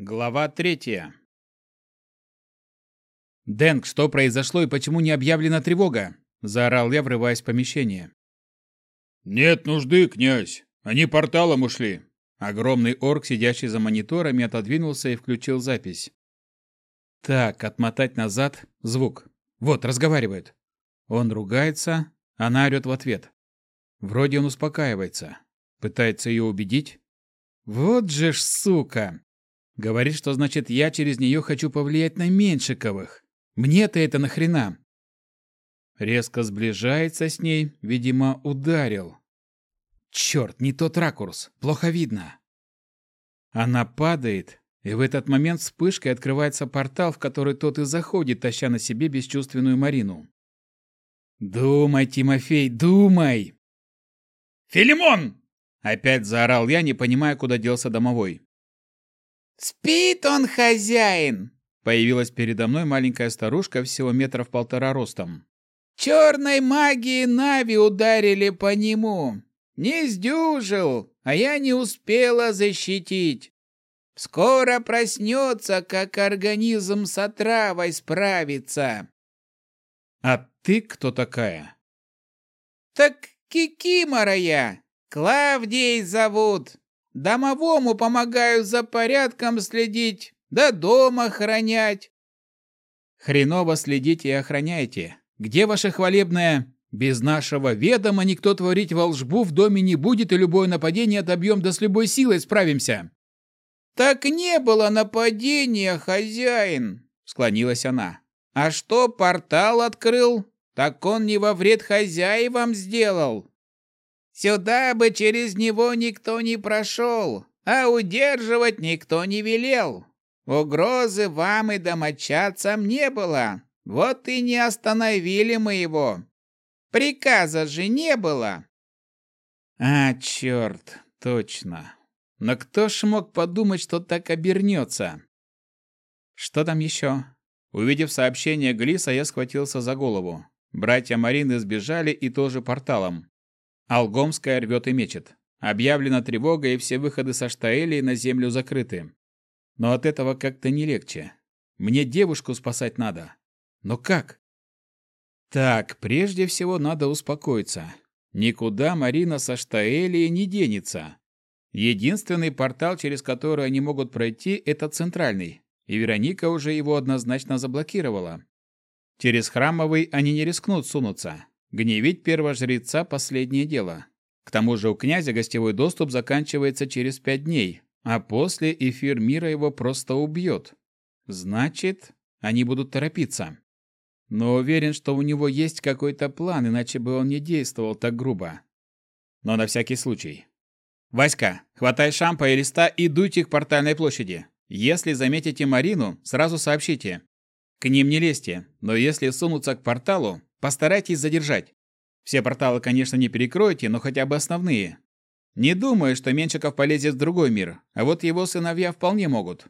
Глава третья. «Дэнк, что произошло и почему не объявлена тревога?» – заорал я, врываясь в помещение. «Нет нужды, князь. Они порталом ушли». Огромный орк, сидящий за мониторами, отодвинулся и включил запись. Так, отмотать назад. Звук. Вот, разговаривает. Он ругается, она орёт в ответ. Вроде он успокаивается. Пытается ее убедить. Вот же ж сука! Говорит, что значит я через нее хочу повлиять на Меньшиковых. Мне-то это нахрена? Резко сближается с ней, видимо, ударил. Черт, не тот ракурс, плохо видно. Она падает, и в этот момент вспышкой открывается портал, в который тот и заходит, таща на себе бесчувственную Марину. «Думай, Тимофей, думай!» «Филимон!» — опять заорал я, не понимая, куда делся домовой. «Спит он, хозяин!» Появилась передо мной маленькая старушка всего метров полтора ростом. «Черной магией Нави ударили по нему. Не сдюжил, а я не успела защитить. Скоро проснется, как организм с отравой справится. А ты кто такая? Так Кикимора я. Клавдией зовут. Домовому помогаю за порядком следить, да дом охранять. Хреново следите и охраняйте. Где ваше хвалебное «Без нашего ведома никто творить волшбу в доме не будет, и любое нападение отобьем да с любой силой справимся?» «Так не было нападения, хозяин!» — склонилась она. «А что портал открыл? Так он не во вред хозяевам сделал. Сюда бы через него никто не прошел, а удерживать никто не велел. Угрозы вам и домочадцам не было, вот и не остановили мы его. Приказа же не было!» «А, черт, точно!» Но кто ж мог подумать, что так обернется? Что там еще? Увидев сообщение Глиса, я схватился за голову. Братья Марины сбежали и тоже порталом. Алгомская рвет и мечет. Объявлена тревога, и все выходы со Штаэлей на землю закрыты. Но от этого как-то не легче. Мне девушку спасать надо. Но как? Так, прежде всего надо успокоиться. Никуда Марина со Штаэлией не денется. Единственный портал, через который они могут пройти, это центральный, и Вероника уже его однозначно заблокировала. Через храмовый они не рискнут сунуться. Гневить первожреца – последнее дело. К тому же у князя гостевой доступ заканчивается через пять дней, а после эфир мира его просто убьет. Значит, они будут торопиться. Но уверен, что у него есть какой-то план, иначе бы он не действовал так грубо. Но на всякий случай. «Васька, хватай шампа и листа и дуйте к портальной площади. Если заметите Марину, сразу сообщите. К ним не лезьте, но если сунутся к порталу, постарайтесь задержать. Все порталы, конечно, не перекроете, но хотя бы основные. Не думаю, что Менчиков полезет в другой мир, а вот его сыновья вполне могут.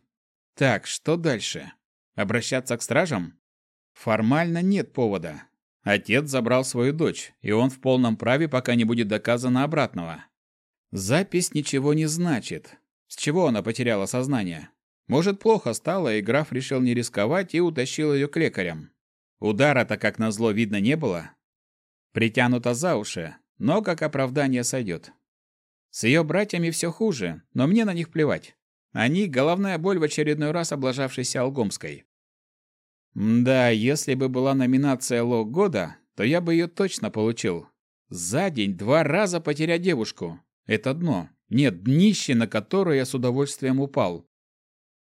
Так, что дальше? Обращаться к стражам? Формально нет повода. Отец забрал свою дочь, и он в полном праве, пока не будет доказано обратного. Запись ничего не значит. С чего она потеряла сознание? Может, плохо стало, и граф решил не рисковать и утащил ее к лекарям. Удара-то, как назло, видно не было. Притянута за уши, но как оправдание сойдет. С ее братьями все хуже, но мне на них плевать. Они — головная боль в очередной раз облажавшейся Алгомской. Да, если бы была номинация «Лог года», то я бы ее точно получил. За день два раза потерять девушку. Это дно. Нет, днище, на которое я с удовольствием упал.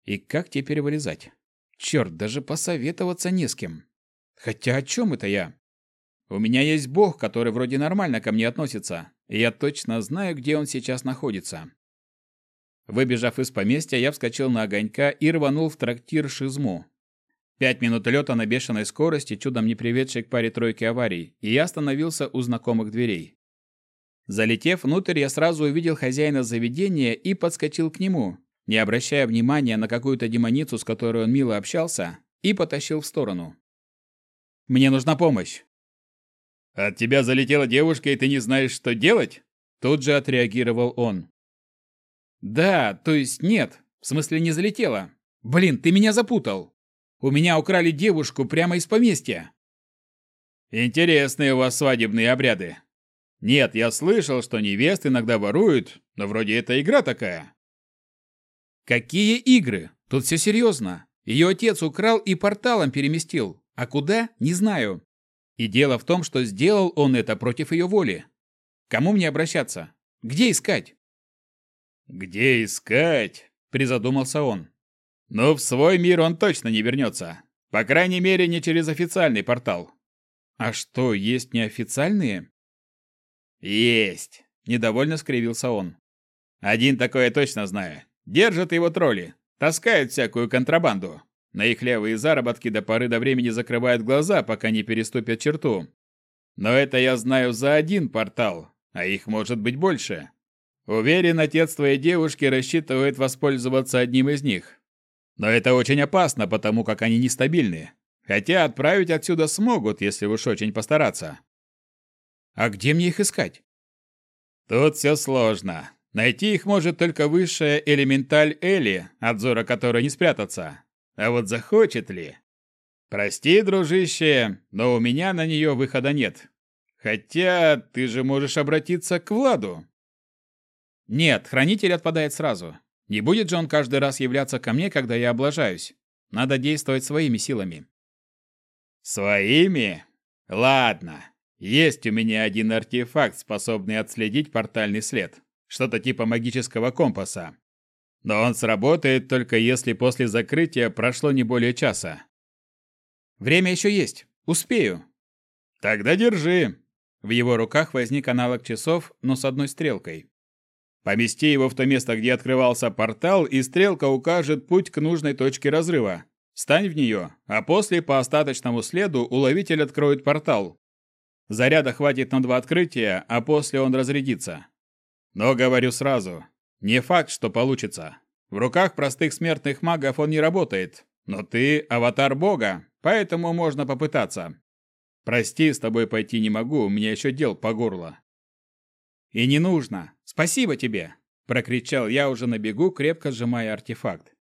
И как теперь вылезать? Черт, даже посоветоваться не с кем. Хотя о чем это я? У меня есть бог, который вроде нормально ко мне относится, и я точно знаю, где он сейчас находится. Выбежав из поместья, я вскочил на огонька и рванул в трактир Шизму. Пять минут лета на бешеной скорости, чудом не приведшей к паре-тройке аварий, и я остановился у знакомых дверей. Залетев внутрь, я сразу увидел хозяина заведения и подскочил к нему, не обращая внимания на какую-то демоницу, с которой он мило общался, и потащил в сторону. «Мне нужна помощь!» «От тебя залетела девушка, и ты не знаешь, что делать?» Тут же отреагировал он. «Да, то есть нет, в смысле не залетела. Блин, ты меня запутал. У меня украли девушку прямо из поместья. Интересные у вас свадебные обряды. Нет, я слышал, что невест иногда воруют, но вроде это игра такая. Какие игры? Тут все серьезно. Ее отец украл и порталом переместил. А куда? Не знаю. И дело в том, что сделал он это против ее воли. Кому мне обращаться? Где искать? Где искать? Призадумался он. Но в свой мир он точно не вернется. По крайней мере, не через официальный портал. А что, есть неофициальные? «Есть!» – недовольно скривился он. «Один такое точно знаю. Держат его тролли, таскают всякую контрабанду. На их левые заработки до поры до времени закрывают глаза, пока не переступят черту. Но это я знаю за один портал, а их может быть больше. Уверен, отец твоей девушки рассчитывает воспользоваться одним из них. Но это очень опасно, потому как они нестабильны. Хотя отправить отсюда смогут, если уж очень постараться. А где мне их искать? Тут все сложно. Найти их может только высшая элементаль Эли, от зора которой не спрятаться. А вот захочет ли? Прости, дружище, но у меня на нее выхода нет. Хотя ты же можешь обратиться к Владу. Нет, хранитель отпадает сразу. Не будет же он каждый раз являться ко мне, когда я облажаюсь. Надо действовать своими силами. Своими? Ладно. Есть у меня один артефакт, способный отследить портальный след. Что-то типа магического компаса. Но он сработает только если после закрытия прошло не более часа. Время еще есть. Успею. Тогда держи. В его руках возник аналог часов, но с одной стрелкой. Помести его в то место, где открывался портал, и стрелка укажет путь к нужной точке разрыва. Стань в нее, а после по остаточному следу уловитель откроет портал, Заряда хватит на два открытия, а после он разрядится. Но говорю сразу, не факт, что получится. В руках простых смертных магов он не работает, но ты аватар бога, поэтому можно попытаться. Прости, с тобой пойти не могу, у меня еще дел по горло. И не нужно. Спасибо тебе, прокричал я уже на бегу, крепко сжимая артефакт.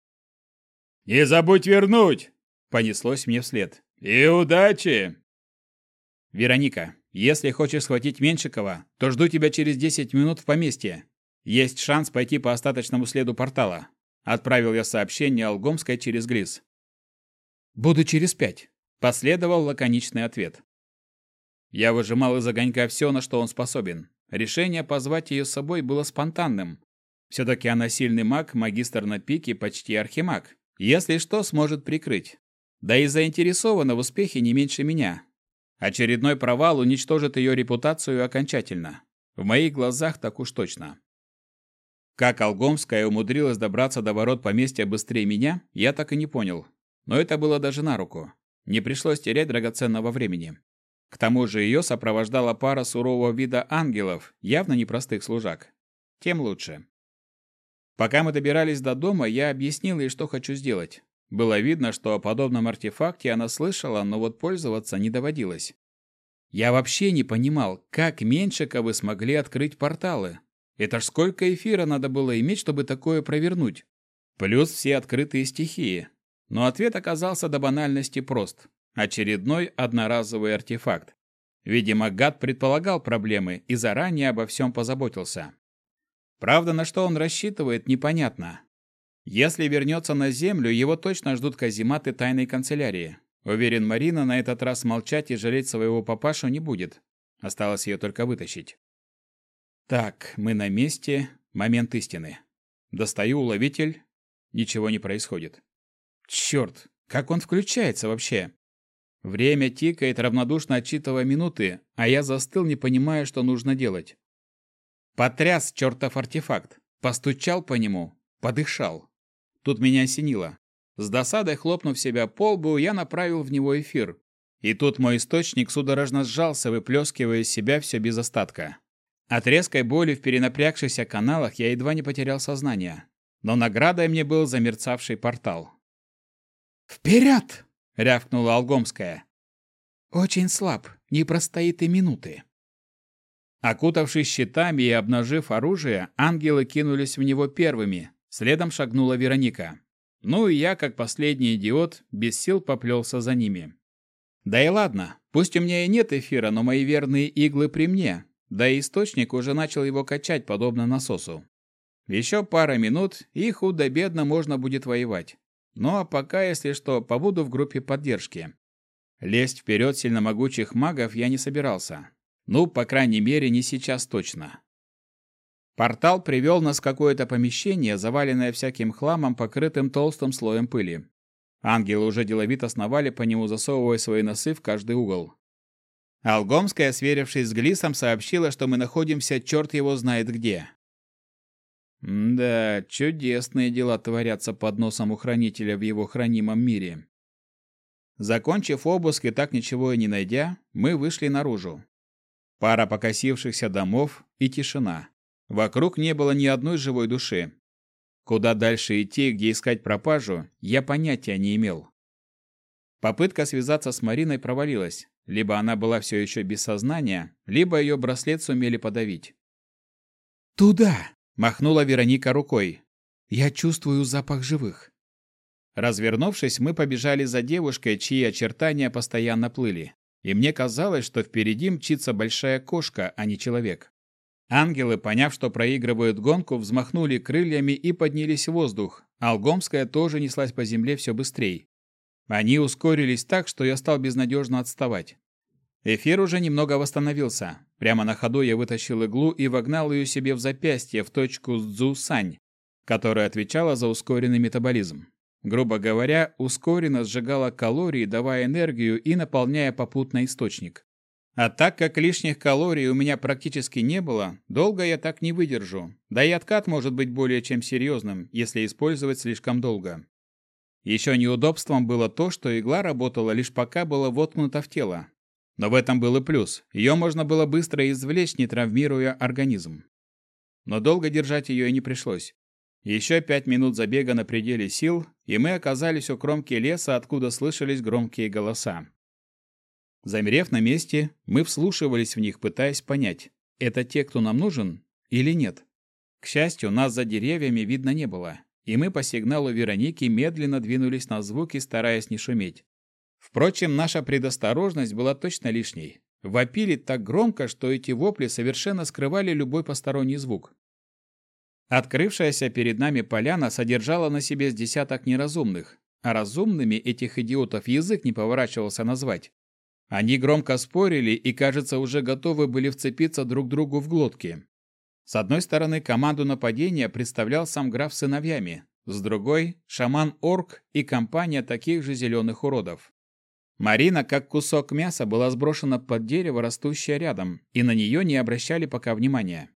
Не забудь вернуть, понеслось мне вслед. И удачи. «Вероника, если хочешь схватить Меньшикова, то жду тебя через 10 минут в поместье. Есть шанс пойти по остаточному следу портала». Отправил я сообщение Алгомской через Глис. «Буду через пять», – последовал лаконичный ответ. Я выжимал из огонька все, на что он способен. Решение позвать ее с собой было спонтанным. Все-таки она сильный маг, магистр на пике, почти архимаг. Если что, сможет прикрыть. Да и заинтересована в успехе не меньше меня, Очередной провал уничтожит ее репутацию окончательно. В моих глазах так уж точно. Как Алгомская умудрилась добраться до ворот поместья быстрее меня, я так и не понял. Но это было даже на руку. Не пришлось терять драгоценного времени. К тому же ее сопровождала пара сурового вида ангелов, явно непростых служак. Тем лучше. Пока мы добирались до дома, я объяснил ей, что хочу сделать. Было видно, что о подобном артефакте она слышала, но вот пользоваться не доводилось. Я вообще не понимал, как Меньшиковы смогли открыть порталы. Это ж сколько эфира надо было иметь, чтобы такое провернуть. Плюс все открытые стихии. Но ответ оказался до банальности прост. Очередной одноразовый артефакт. Видимо, гад предполагал проблемы и заранее обо всем позаботился. Правда, на что он рассчитывает, непонятно. Если вернется на Землю, его точно ждут казематы тайной канцелярии. Уверен, Марина на этот раз молчать и жалеть своего папашу не будет. Осталось ее только вытащить. Так, мы на месте. Момент истины. Достаю уловитель. Ничего не происходит. Черт, как он включается вообще? Время тикает, равнодушно отчитывая минуты, а я застыл, не понимая, что нужно делать. Потряс чертов артефакт. Постучал по нему. Подышал. Тут меня осенило. С досадой хлопнув себя по лбу, я направил в него эфир. И тут мой источник судорожно сжался, выплескивая из себя все без остатка. От резкой боли в перенапрягшихся каналах я едва не потерял сознание. Но наградой мне был замерцавший портал. «Вперед!» — рявкнула Алгомская. «Очень слаб, не простоит и минуты». Окутавшись щитами и обнажив оружие, ангелы кинулись в него первыми, Следом шагнула Вероника. Ну и я, как последний идиот, без сил поплелся за ними. Да и ладно, пусть у меня и нет эфира, но мои верные иглы при мне, да и источник уже начал его качать, подобно насосу. Еще пара минут, и худо-бедно можно будет воевать. Ну а пока, если что, побуду в группе поддержки. Лезть вперед сильномогучих магов я не собирался. Ну, по крайней мере, не сейчас точно. Портал привел нас в какое-то помещение, заваленное всяким хламом, покрытым толстым слоем пыли. Ангелы уже деловито сновали по нему, засовывая свои носы в каждый угол. Алгомская, сверившись с Глисом, сообщила, что мы находимся черт его знает где. да, чудесные дела творятся под носом у хранителя в его хранимом мире. Закончив обыск и так ничего и не найдя, мы вышли наружу. Пара покосившихся домов и тишина. Вокруг не было ни одной живой души. Куда дальше идти, где искать пропажу, я понятия не имел. Попытка связаться с Мариной провалилась. Либо она была все еще без сознания, либо ее браслет сумели подавить. «Туда!» – махнула Вероника рукой. «Я чувствую запах живых». Развернувшись, мы побежали за девушкой, чьи очертания постоянно плыли. И мне казалось, что впереди мчится большая кошка, а не человек. Ангелы, поняв, что проигрывают гонку, взмахнули крыльями и поднялись в воздух. Алгомская тоже неслась по земле все быстрее. Они ускорились так, что я стал безнадежно отставать. Эфир уже немного восстановился. Прямо на ходу я вытащил иглу и вогнал ее себе в запястье в точку Цзу-Сань, которая отвечала за ускоренный метаболизм. Грубо говоря, ускоренно сжигала калории, давая энергию и наполняя попутно источник. А так как лишних калорий у меня практически не было, долго я так не выдержу. Да и откат может быть более чем серьезным, если использовать слишком долго. Еще неудобством было то, что игла работала лишь пока была воткнута в тело. Но в этом был и плюс. Ее можно было быстро извлечь, не травмируя организм. Но долго держать ее и не пришлось. Еще пять минут забега на пределе сил, и мы оказались у кромки леса, откуда слышались громкие голоса. Замерев на месте, мы вслушивались в них, пытаясь понять, это те, кто нам нужен или нет. К счастью, нас за деревьями видно не было, и мы по сигналу Вероники медленно двинулись на звуки, стараясь не шуметь. Впрочем, наша предосторожность была точно лишней. Вопили так громко, что эти вопли совершенно скрывали любой посторонний звук. Открывшаяся перед нами поляна содержала на себе с десяток неразумных, а разумными этих идиотов язык не поворачивался назвать. Они громко спорили и, кажется, уже готовы были вцепиться друг другу в глотки. С одной стороны, команду нападения представлял сам граф сыновьями, с другой – шаман-орк и компания таких же зеленых уродов. Марина, как кусок мяса, была сброшена под дерево, растущее рядом, и на нее не обращали пока внимания.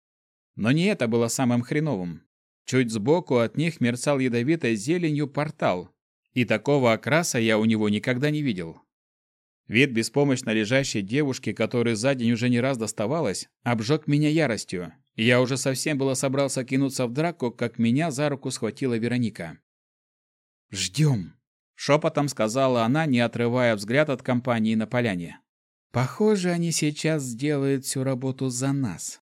Но не это было самым хреновым. Чуть сбоку от них мерцал ядовитой зеленью портал, и такого окраса я у него никогда не видел. Вид беспомощно лежащей девушки, которой за день уже не раз доставалось, обжег меня яростью. Я уже совсем было собрался кинуться в драку, как меня за руку схватила Вероника. «Ждем», — шепотом сказала она, не отрывая взгляд от компании на поляне. «Похоже, они сейчас сделают всю работу за нас».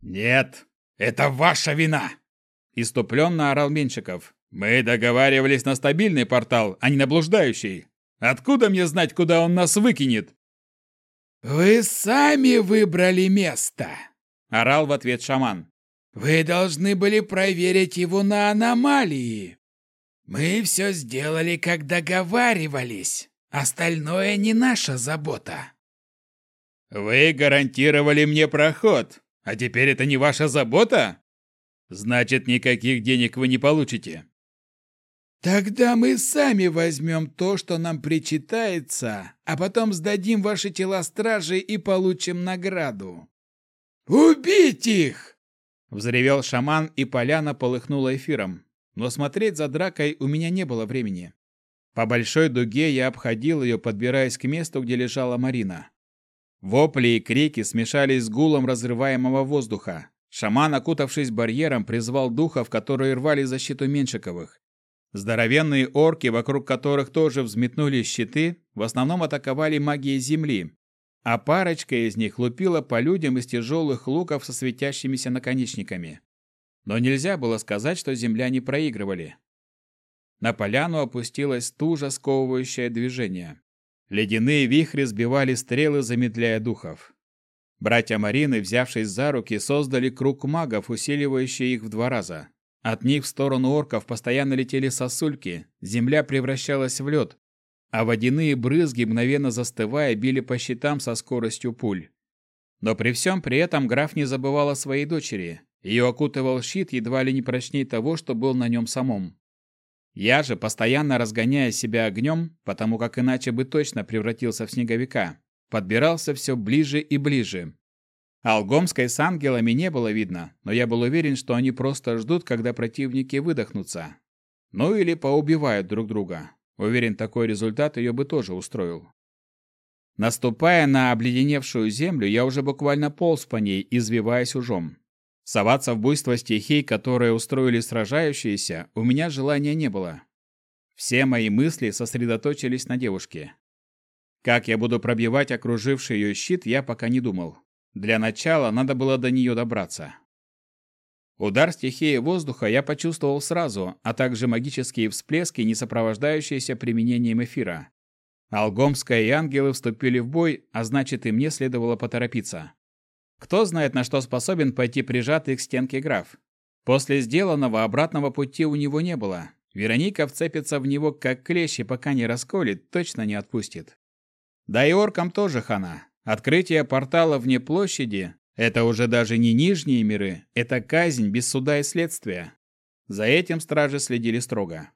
«Нет, это ваша вина!» — иступленно орал Меньшиков. «Мы договаривались на стабильный портал, а не на блуждающий. Откуда мне знать, куда он нас выкинет?» «Вы сами выбрали место!» — орал в ответ шаман. «Вы должны были проверить его на аномалии. Мы все сделали, как договаривались. Остальное не наша забота». «Вы гарантировали мне проход, а теперь это не ваша забота? Значит, никаких денег вы не получите. Тогда мы сами возьмем то, что нам причитается, а потом сдадим ваши тела страже и получим награду. Убить их! Взревел шаман, и поляна полыхнула эфиром. Но смотреть за дракой у меня не было времени. По большой дуге я обходил ее, подбираясь к месту, где лежала Марина. Вопли и крики смешались с гулом разрываемого воздуха. Шаман, окутавшись барьером, призвал духов, которые рвали защиту Меншиковых. Здоровенные орки, вокруг которых тоже взметнулись щиты, в основном атаковали магией земли, а парочка из них лупила по людям из тяжелых луков со светящимися наконечниками. Но нельзя было сказать, что земляне проигрывали. На поляну опустилось стужа, сковывающее движение. Ледяные вихри сбивали стрелы, замедляя духов. Братья Марины, взявшись за руки, создали круг магов, усиливающий их в два раза. От них в сторону орков постоянно летели сосульки, земля превращалась в лед, а водяные брызги, мгновенно застывая, били по щитам со скоростью пуль. Но при всем при этом граф не забывал о своей дочери. Ее окутывал щит едва ли не прочней того, что был на нем самом. Я же, постоянно разгоняя себя огнем, потому как иначе бы точно превратился в снеговика, подбирался все ближе и ближе. Алгомской с ангелами не было видно, но я был уверен, что они просто ждут, когда противники выдохнутся. Ну или поубивают друг друга. Уверен, такой результат ее бы тоже устроил. Наступая на обледеневшую землю, я уже буквально полз по ней, извиваясь ужом. Соваться в буйство стихий, которые устроили сражающиеся, у меня желания не было. Все мои мысли сосредоточились на девушке. Как я буду пробивать окруживший ее щит, я пока не думал. Для начала надо было до нее добраться. Удар стихии воздуха я почувствовал сразу, а также магические всплески, не сопровождающиеся применением эфира. Алгомская и ангелы вступили в бой, а значит и мне следовало поторопиться. Кто знает, на что способен пойти прижатый к стенке граф. После сделанного обратного пути у него не было. Вероника вцепится в него как клещи, пока не расколет, точно не отпустит. Да и оркам тоже хана. Открытие портала вне площади – это уже даже не нижние миры, это казнь без суда и следствия. За этим стражи следили строго.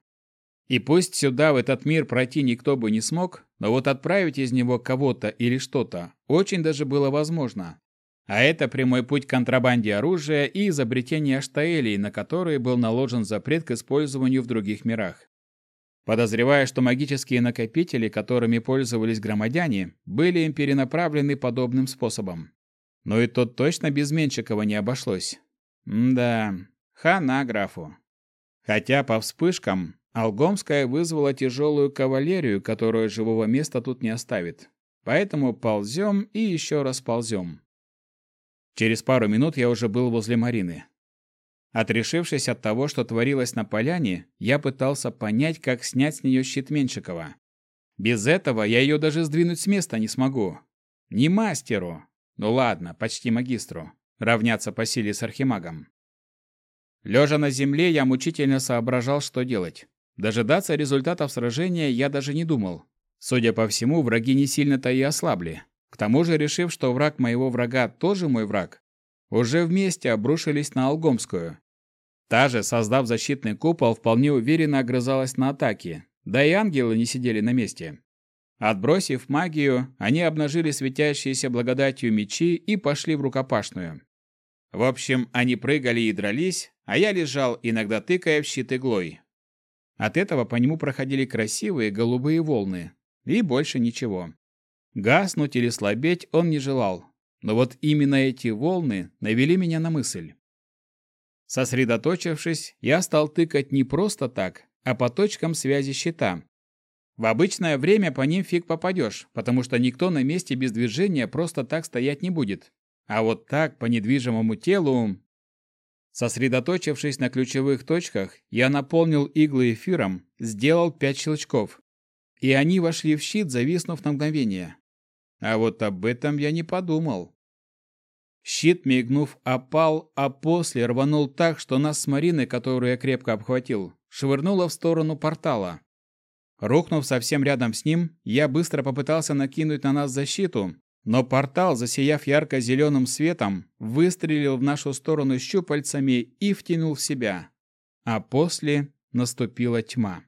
И пусть сюда, в этот мир, пройти никто бы не смог, но вот отправить из него кого-то или что-то очень даже было возможно. А это прямой путь к контрабанде оружия и изобретению Аштаэлей, на которые был наложен запрет к использованию в других мирах. Подозревая, что магические накопители, которыми пользовались громадяне, были им перенаправлены подобным способом. Но и тот точно без Менчикова не обошлось. М да, хана графу. Хотя по вспышкам Алгомская вызвала тяжелую кавалерию, которая живого места тут не оставит. Поэтому ползем и еще раз ползем. Через пару минут я уже был возле Марины. Отрешившись от того, что творилось на поляне, я пытался понять, как снять с нее щит Меншикова. Без этого я ее даже сдвинуть с места не смогу. Не мастеру. Ну ладно, почти магистру. Равняться по силе с архимагом. Лежа на земле, я мучительно соображал, что делать. Дожидаться результатов сражения я даже не думал. Судя по всему, враги не сильно-то и ослабли. К тому же, решив, что враг моего врага тоже мой враг, уже вместе обрушились на Алгомскую. Та же, создав защитный купол, вполне уверенно огрызалась на атаки, да и ангелы не сидели на месте. Отбросив магию, они обнажили светящиеся благодатью мечи и пошли в рукопашную. В общем, они прыгали и дрались, а я лежал, иногда тыкая в щит иглой. От этого по нему проходили красивые голубые волны. И больше ничего. Гаснуть или слабеть он не желал, но вот именно эти волны навели меня на мысль. Сосредоточившись, я стал тыкать не просто так, а по точкам связи щита. В обычное время по ним фиг попадешь, потому что никто на месте без движения просто так стоять не будет. А вот так, по недвижимому телу... Сосредоточившись на ключевых точках, я наполнил иглы эфиром, сделал пять щелчков. И они вошли в щит, зависнув на мгновение. А вот об этом я не подумал. Щит, мигнув, опал, а после рванул так, что нас с Мариной, которую я крепко обхватил, швырнуло в сторону портала. Рухнув совсем рядом с ним, я быстро попытался накинуть на нас защиту, но портал, засияв ярко-зеленым светом, выстрелил в нашу сторону щупальцами и втянул в себя. А после наступила тьма.